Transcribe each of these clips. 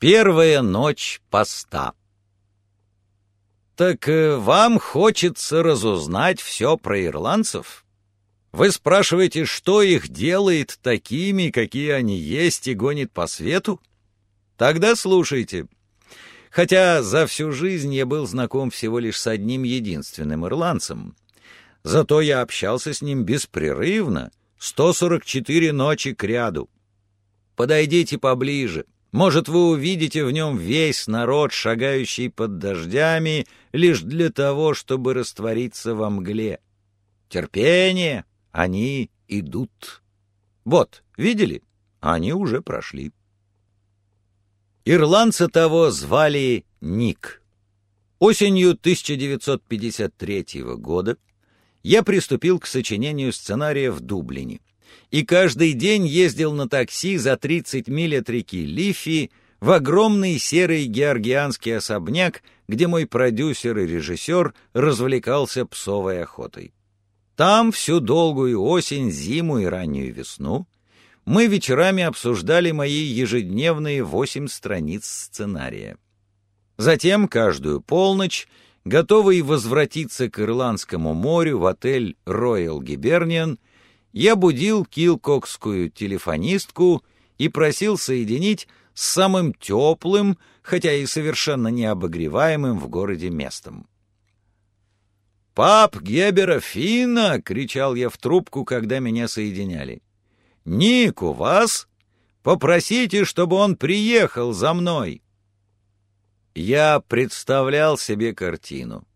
Первая ночь поста. Так э, вам хочется разузнать все про ирландцев? Вы спрашиваете, что их делает такими, какие они есть, и гонит по свету? Тогда слушайте. Хотя за всю жизнь я был знаком всего лишь с одним единственным ирландцем. Зато я общался с ним беспрерывно, 144 ночи кряду. Подойдите поближе. Может, вы увидите в нем весь народ, шагающий под дождями, лишь для того, чтобы раствориться во мгле. Терпение, они идут. Вот, видели? Они уже прошли. Ирландца того звали Ник. Осенью 1953 года я приступил к сочинению сценария в Дублине и каждый день ездил на такси за 30 миль от реки Лифи в огромный серый георгианский особняк, где мой продюсер и режиссер развлекался псовой охотой. Там всю долгую осень, зиму и раннюю весну мы вечерами обсуждали мои ежедневные восемь страниц сценария. Затем каждую полночь, готовый возвратиться к Ирландскому морю в отель «Роyal Гиберниан», я будил килкокскую телефонистку и просил соединить с самым теплым, хотя и совершенно необогреваемым в городе местом. «Пап Гебера Фина!» — кричал я в трубку, когда меня соединяли. «Ник у вас? Попросите, чтобы он приехал за мной!» Я представлял себе картину.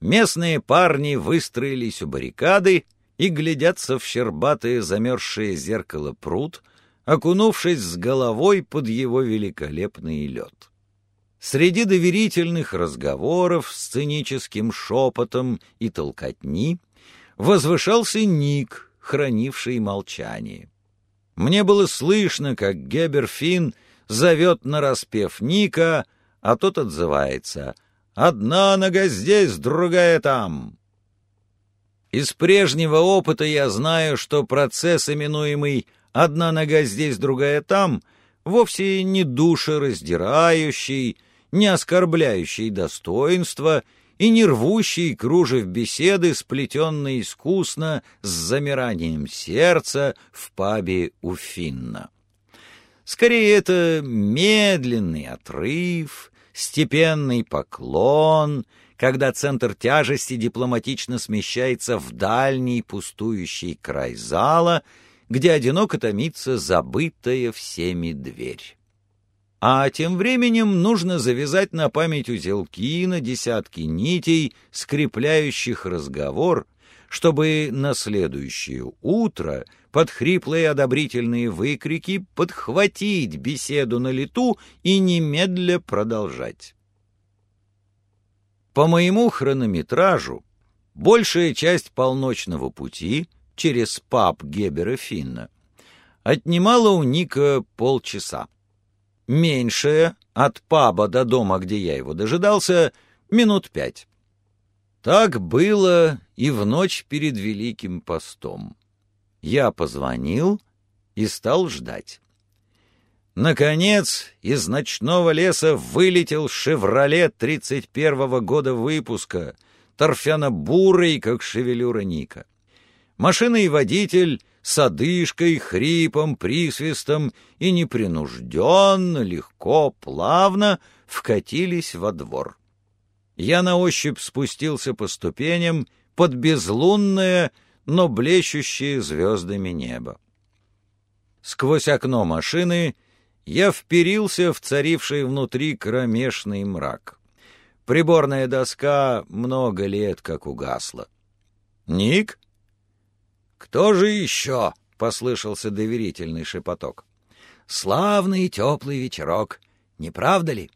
Местные парни выстроились у баррикады, и глядятся в щербатое замерзшее зеркало пруд, окунувшись с головой под его великолепный лед. Среди доверительных разговоров, сценическим шепотом и толкотни возвышался Ник, хранивший молчание. Мне было слышно, как Геберфин зовет на распев Ника, а тот отзывается «Одна нога здесь, другая там». Из прежнего опыта я знаю, что процесс, именуемый «одна нога здесь, другая там», вовсе не душераздирающий, не оскорбляющий достоинства и не рвущий кружев беседы, сплетенной искусно с замиранием сердца в пабе у Финна. Скорее, это медленный отрыв, степенный поклон — когда центр тяжести дипломатично смещается в дальний пустующий край зала, где одиноко томится забытая всеми дверь. А тем временем нужно завязать на память узелки на десятки нитей, скрепляющих разговор, чтобы на следующее утро под хриплые одобрительные выкрики подхватить беседу на лету и немедля продолжать. По моему хронометражу, большая часть полночного пути через паб Гебера Финна отнимала у Ника полчаса. Меньшая, от паба до дома, где я его дожидался, минут пять. Так было и в ночь перед Великим постом. Я позвонил и стал ждать. Наконец, из ночного леса вылетел «Шевроле» 31-го года выпуска, торфяно-бурый, как шевелюра Ника. Машина и водитель с одышкой, хрипом, присвистом и непринужденно, легко, плавно вкатились во двор. Я на ощупь спустился по ступеням под безлунное, но блещущее звездами небо. Сквозь окно машины — я вперился в царивший внутри кромешный мрак. Приборная доска много лет как угасла. «Ник?» «Кто же еще?» — послышался доверительный шепоток. «Славный теплый вечерок, не правда ли?»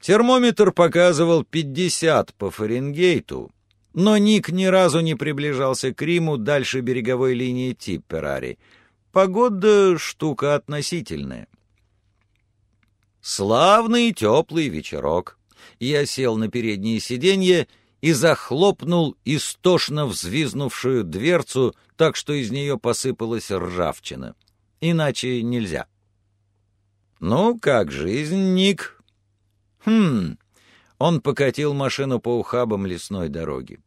Термометр показывал пятьдесят по Фаренгейту, но Ник ни разу не приближался к Риму дальше береговой линии Типперари — Погода — штука относительная. Славный теплый вечерок. Я сел на переднее сиденье и захлопнул истошно взвизнувшую дверцу, так что из нее посыпалась ржавчина. Иначе нельзя. «Ну, как жизнь, Ник?» «Хм...» Он покатил машину по ухабам лесной дороги.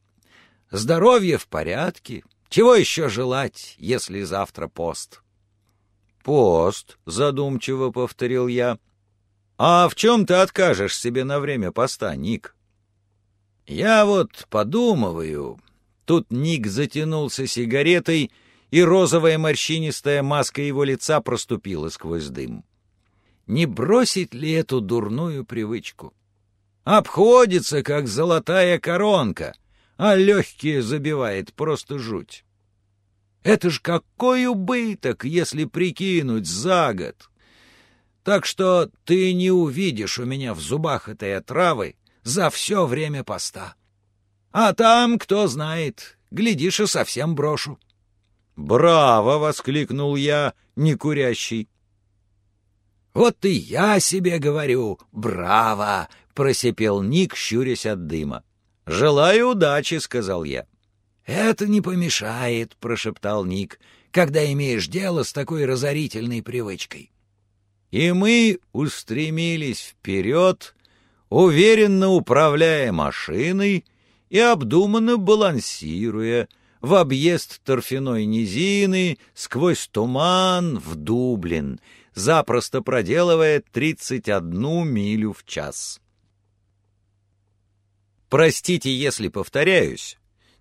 «Здоровье в порядке. Чего еще желать, если завтра пост?» «Пост», — задумчиво повторил я. «А в чем ты откажешь себе на время поста, Ник?» «Я вот подумываю...» Тут Ник затянулся сигаретой, и розовая морщинистая маска его лица проступила сквозь дым. Не бросить ли эту дурную привычку? Обходится, как золотая коронка, а легкие забивает просто жуть. Это ж какой убыток, если прикинуть за год. Так что ты не увидишь у меня в зубах этой отравы за все время поста. А там, кто знает, глядишь, и совсем брошу. «Браво!» — воскликнул я, некурящий. «Вот и я себе говорю, браво!» — просипел Ник, щурясь от дыма. «Желаю удачи!» — сказал я. «Это не помешает», — прошептал Ник, «когда имеешь дело с такой разорительной привычкой». И мы устремились вперед, уверенно управляя машиной и обдуманно балансируя в объезд торфяной низины, сквозь туман в Дублин, запросто проделывая 31 милю в час. Простите, если повторяюсь,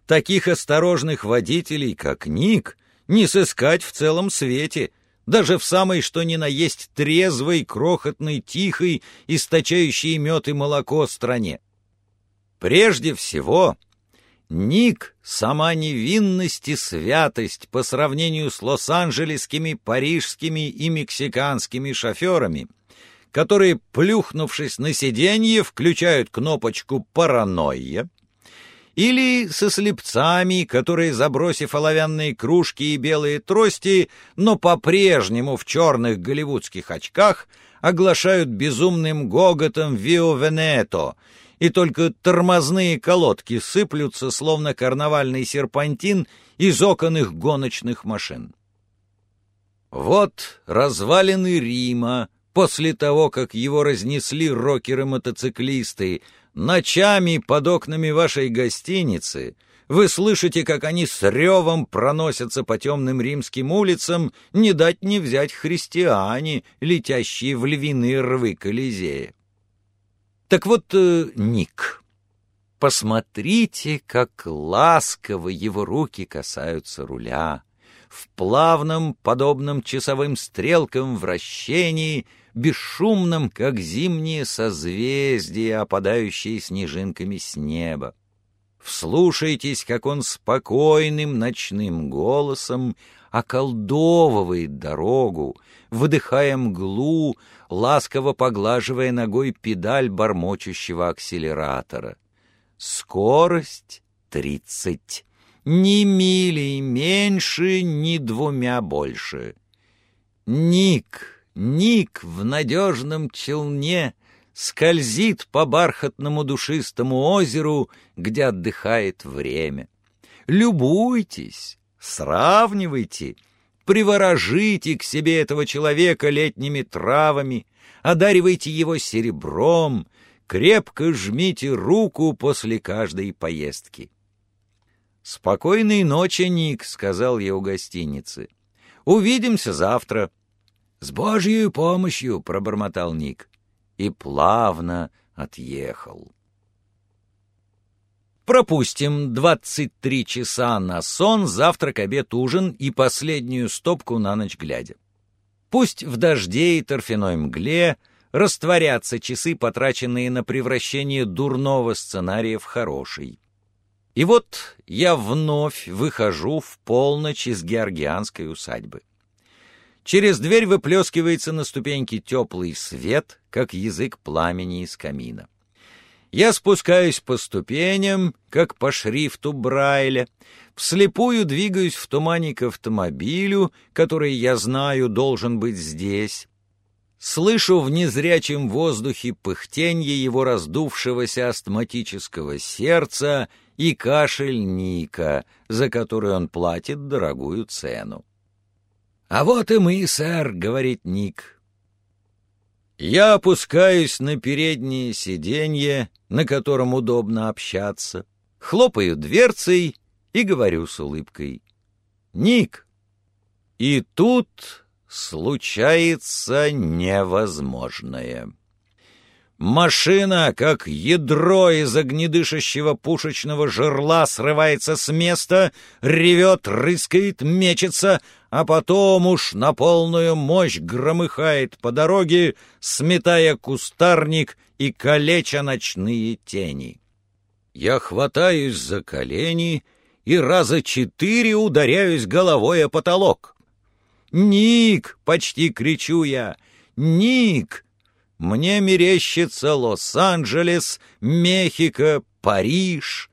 Таких осторожных водителей, как Ник, не сыскать в целом свете, даже в самой что ни на есть трезвой, крохотной, тихой, источающей мед и молоко стране. Прежде всего, Ник — сама невинность и святость по сравнению с лос-анджелесскими, парижскими и мексиканскими шоферами, которые, плюхнувшись на сиденье, включают кнопочку «Паранойя», или со слепцами, которые, забросив оловянные кружки и белые трости, но по-прежнему в черных голливудских очках, оглашают безумным гоготом «Вио Венето», и только тормозные колодки сыплются, словно карнавальный серпантин, из окон их гоночных машин. Вот развалины Рима, после того, как его разнесли рокеры-мотоциклисты, Ночами под окнами вашей гостиницы вы слышите, как они с ревом проносятся по темным римским улицам, не дать не взять христиане, летящие в львиные рвы Колизея. Так вот, э, Ник, посмотрите, как ласково его руки касаются руля. В плавном, подобном часовым стрелкам вращении — бесшумным, как зимние созвездия, опадающие снежинками с неба. Вслушайтесь, как он спокойным ночным голосом околдовывает дорогу, выдыхая мглу, ласково поглаживая ногой педаль бормочущего акселератора. Скорость — тридцать. Ни мили меньше, ни двумя больше. Ник Ник в надежном челне скользит по бархатному душистому озеру, где отдыхает время. Любуйтесь, сравнивайте, приворожите к себе этого человека летними травами, одаривайте его серебром, крепко жмите руку после каждой поездки. «Спокойной ночи, Ник», — сказал я у гостиницы. «Увидимся завтра». «С Божьей помощью!» — пробормотал Ник. И плавно отъехал. Пропустим 23 часа на сон, завтрак, обед, ужин и последнюю стопку на ночь глядя. Пусть в дожде и торфяной мгле растворятся часы, потраченные на превращение дурного сценария в хороший. И вот я вновь выхожу в полночь из георгианской усадьбы. Через дверь выплескивается на ступеньки теплый свет, как язык пламени из камина. Я спускаюсь по ступеням, как по шрифту Брайля, вслепую двигаюсь в тумане к автомобилю, который, я знаю, должен быть здесь. Слышу в незрячем воздухе пыхтенье его раздувшегося астматического сердца и кашель Ника, за который он платит дорогую цену. «А вот и мы, сэр», — говорит Ник. Я опускаюсь на переднее сиденье, на котором удобно общаться, хлопаю дверцей и говорю с улыбкой. «Ник!» И тут случается невозможное. Машина, как ядро из огнедышащего пушечного жерла, срывается с места, ревет, рыскает, мечется, а потом уж на полную мощь громыхает по дороге, сметая кустарник и калеча ночные тени. Я хватаюсь за колени и раза четыре ударяюсь головой о потолок. «Ник!» — почти кричу я. «Ник!» Мне мерещится Лос-Анджелес, Мехико, Париж.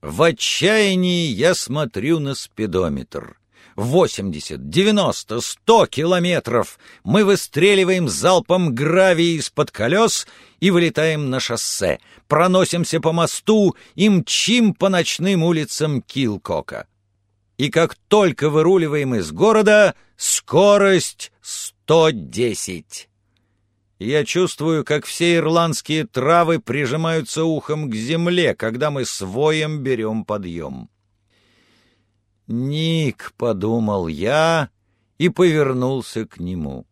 В отчаянии я смотрю на спидометр. Восемьдесят, девяносто, сто километров. Мы выстреливаем залпом гравий из-под колес и вылетаем на шоссе, проносимся по мосту и мчим по ночным улицам Килкока. И как только выруливаем из города, скорость сто десять. Я чувствую, как все ирландские травы прижимаются ухом к земле, когда мы своем берем подъем. «Ник», — подумал я и повернулся к нему.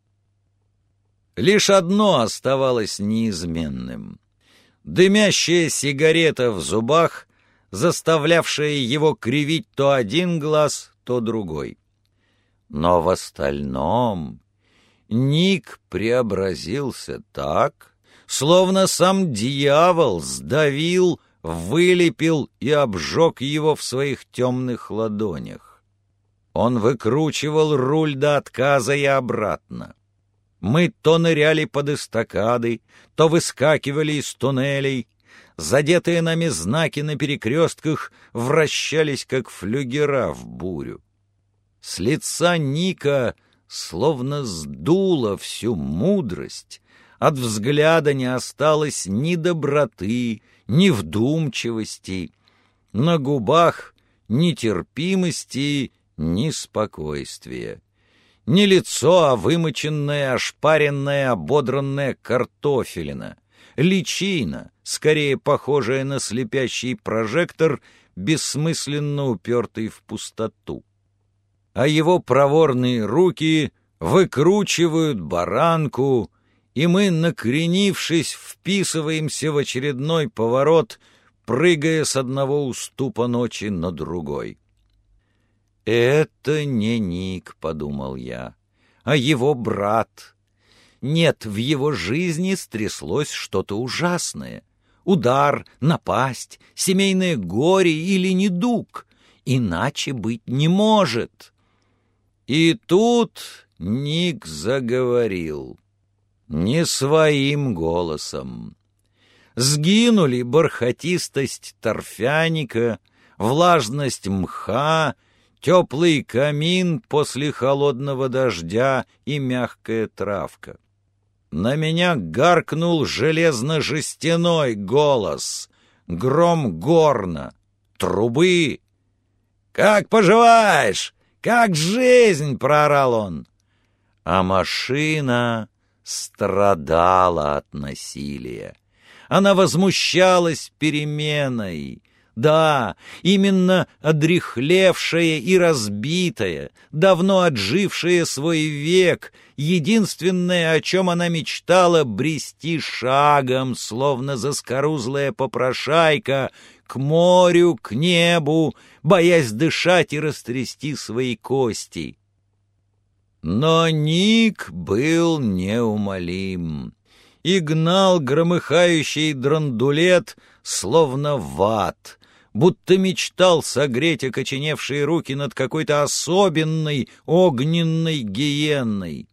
Лишь одно оставалось неизменным. Дымящая сигарета в зубах, заставлявшая его кривить то один глаз, то другой. Но в остальном Ник преобразился так, словно сам дьявол сдавил, вылепил и обжег его в своих темных ладонях. Он выкручивал руль до отказа и обратно. Мы то ныряли под эстакады, то выскакивали из туннелей. Задетые нами знаки на перекрестках вращались, как флюгера в бурю. С лица Ника словно сдуло всю мудрость, от взгляда не осталось ни доброты, ни вдумчивости, на губах ни терпимости, ни спокойствия. Не лицо, а вымоченное, ошпаренное, ободранное картофелина, личина, скорее похожая на слепящий прожектор, бессмысленно упертый в пустоту а его проворные руки выкручивают баранку, и мы, накренившись, вписываемся в очередной поворот, прыгая с одного уступа ночи на другой. «Это не Ник», — подумал я, — «а его брат». Нет, в его жизни стряслось что-то ужасное. Удар, напасть, семейное горе или недуг. Иначе быть не может. И тут Ник заговорил. Не своим голосом. Сгинули бархатистость торфяника, влажность мха, теплый камин после холодного дождя и мягкая травка. На меня гаркнул железно-жестяной голос, гром горна, трубы. «Как поживаешь? «Как жизнь!» — проорал он. А машина страдала от насилия. Она возмущалась переменой. Да, именно одрехлевшая и разбитая, давно отжившая свой век, единственное, о чем она мечтала, брести шагом, словно заскорузлая попрошайка, к морю, к небу, боясь дышать и растрясти свои кости. Но Ник был неумолим и гнал громыхающий драндулет, словно ват, будто мечтал согреть окоченевшие руки над какой-то особенной огненной гиенной.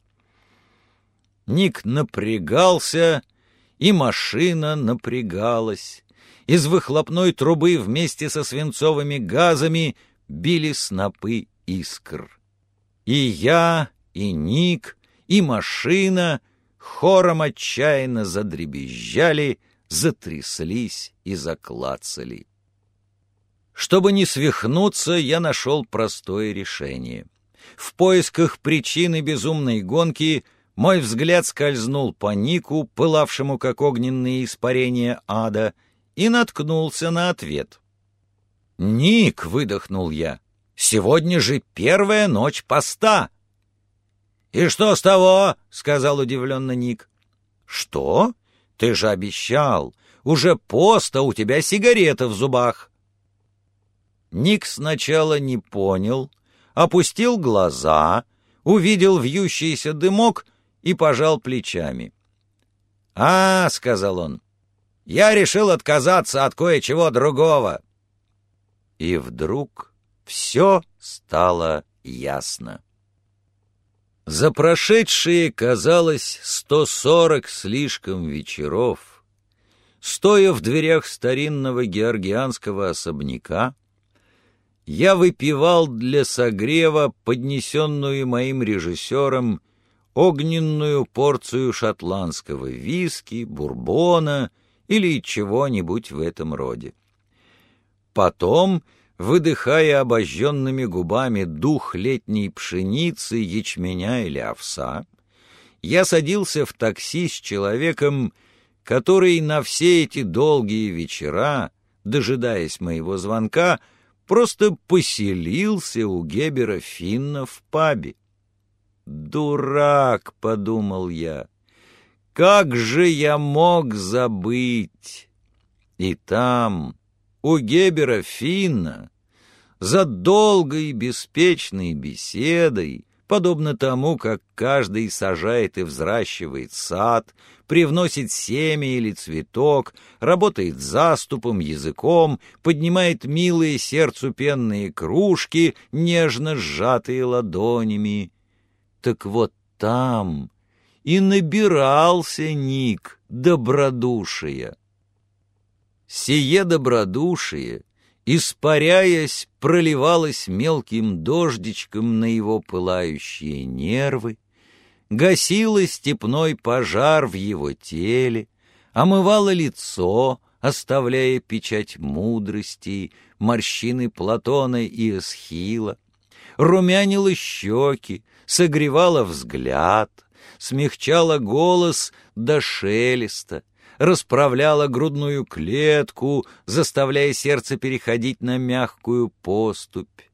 Ник напрягался, и машина напрягалась. Из выхлопной трубы вместе со свинцовыми газами били снопы искр. И я, и Ник, и машина хором отчаянно задребезжали, затряслись и заклацали. Чтобы не свихнуться, я нашел простое решение. В поисках причины безумной гонки Мой взгляд скользнул по Нику, пылавшему как огненные испарения ада, и наткнулся на ответ. «Ник!» — выдохнул я. «Сегодня же первая ночь поста!» «И что с того?» — сказал удивленно Ник. «Что? Ты же обещал! Уже поста у тебя сигарета в зубах!» Ник сначала не понял, опустил глаза, увидел вьющийся дымок и пожал плечами. «А, — сказал он, — я решил отказаться от кое-чего другого». И вдруг все стало ясно. За прошедшие, казалось, сто сорок слишком вечеров, стоя в дверях старинного георгианского особняка, я выпивал для согрева поднесенную моим режиссером огненную порцию шотландского виски, бурбона или чего-нибудь в этом роде. Потом, выдыхая обожженными губами дух летней пшеницы, ячменя или овса, я садился в такси с человеком, который на все эти долгие вечера, дожидаясь моего звонка, просто поселился у Гебера Финна в пабе. «Дурак!» — подумал я. «Как же я мог забыть?» И там, у Гебера Финна, за долгой беспечной беседой, подобно тому, как каждый сажает и взращивает сад, привносит семя или цветок, работает заступом, языком, поднимает милые сердцу пенные кружки, нежно сжатые ладонями. Так вот там и набирался Ник добродушия. Сие добродушие — испаряясь, проливалась мелким дождичком на его пылающие нервы, гасила степной пожар в его теле, омывала лицо, оставляя печать мудрости, морщины Платона и Эсхила, румянила щеки, согревала взгляд, смягчала голос до шелеста, расправляла грудную клетку, заставляя сердце переходить на мягкую поступь.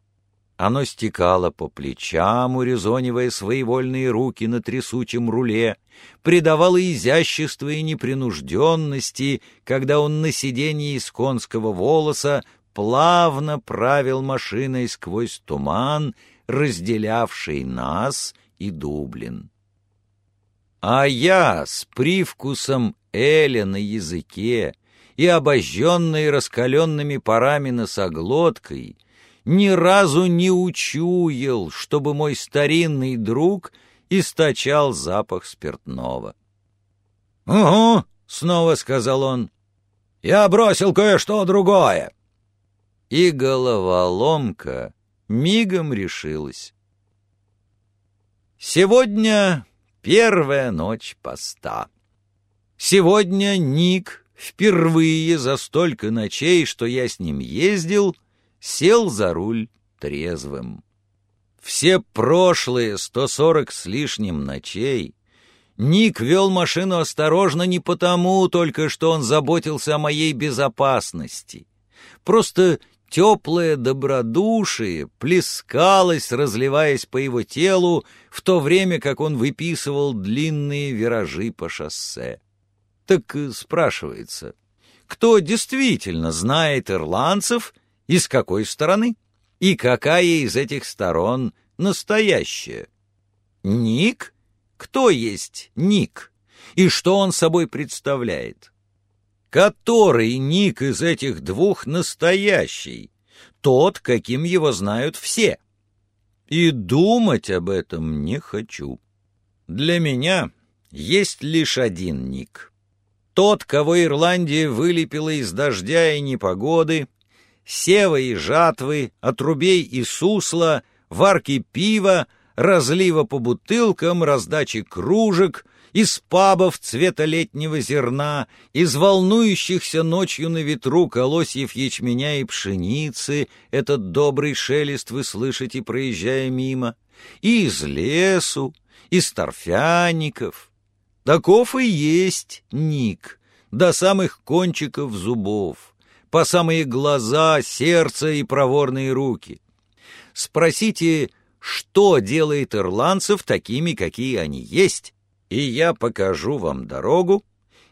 Оно стекало по плечам, урезонивая своевольные руки на трясучем руле, придавало изящество и непринужденности, когда он на сиденье из конского волоса плавно правил машиной сквозь туман, разделявший нас и Дублин. А я с привкусом эля на языке и обожженной раскаленными парами носоглоткой, ни разу не учуял, чтобы мой старинный друг источал запах спиртного. «Угу», — снова сказал он, — «я бросил кое-что другое». И головоломка мигом решилась. Сегодня первая ночь поста. Сегодня Ник впервые за столько ночей, что я с ним ездил, сел за руль трезвым. Все прошлые сто сорок с лишним ночей Ник вел машину осторожно не потому только, что он заботился о моей безопасности. Просто теплое добродушие плескалось, разливаясь по его телу, в то время как он выписывал длинные виражи по шоссе. Так спрашивается, кто действительно знает ирландцев и с какой стороны? И какая из этих сторон настоящая? Ник? Кто есть Ник? И что он собой представляет? Который Ник из этих двух настоящий? Тот, каким его знают все. И думать об этом не хочу. Для меня есть лишь один Ник — тот, кого Ирландия вылепила из дождя и непогоды, сева и жатвы, отрубей и сусла, варки пива, разлива по бутылкам, раздачи кружек, из пабов цвета летнего зерна, из волнующихся ночью на ветру колосьев ячменя и пшеницы, этот добрый шелест вы слышите, проезжая мимо, и из лесу, из торфяников. Таков и есть Ник, до самых кончиков зубов, по самые глаза, сердце и проворные руки. Спросите, что делает ирландцев такими, какие они есть, и я покажу вам дорогу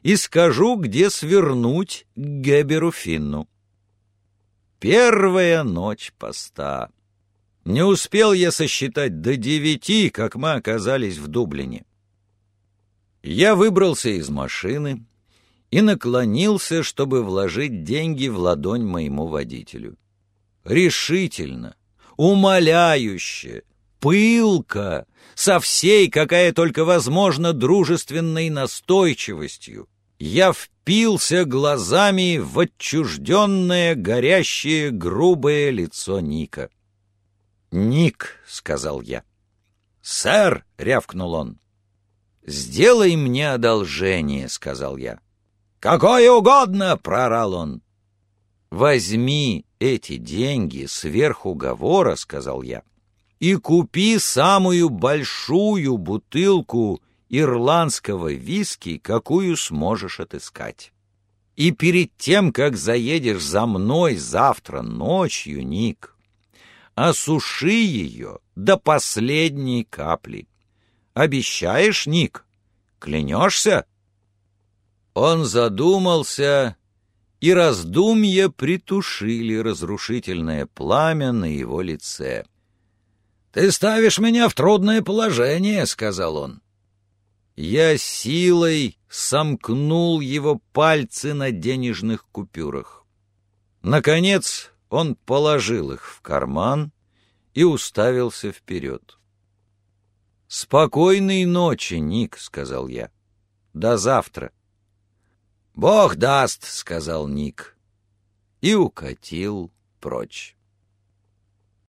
и скажу, где свернуть к Геберу Финну. Первая ночь поста. Не успел я сосчитать до девяти, как мы оказались в Дублине. Я выбрался из машины и наклонился, чтобы вложить деньги в ладонь моему водителю. Решительно, умоляюще, пылко, со всей, какая только возможно, дружественной настойчивостью. Я впился глазами в отчужденное, горящее, грубое лицо Ника. «Ник», — сказал я. «Сэр», — рявкнул он. «Сделай мне одолжение», — сказал я. «Какое угодно!» — прорал он. «Возьми эти деньги сверх уговора», — сказал я, «и купи самую большую бутылку ирландского виски, какую сможешь отыскать. И перед тем, как заедешь за мной завтра ночью, Ник, осуши ее до последней капли. Обещаешь, Ник? Клянешься?» Он задумался, и раздумья притушили разрушительное пламя на его лице. «Ты ставишь меня в трудное положение», — сказал он. Я силой сомкнул его пальцы на денежных купюрах. Наконец он положил их в карман и уставился вперед. «Спокойной ночи, Ник», — сказал я. «До завтра». «Бог даст», — сказал Ник, и укатил прочь.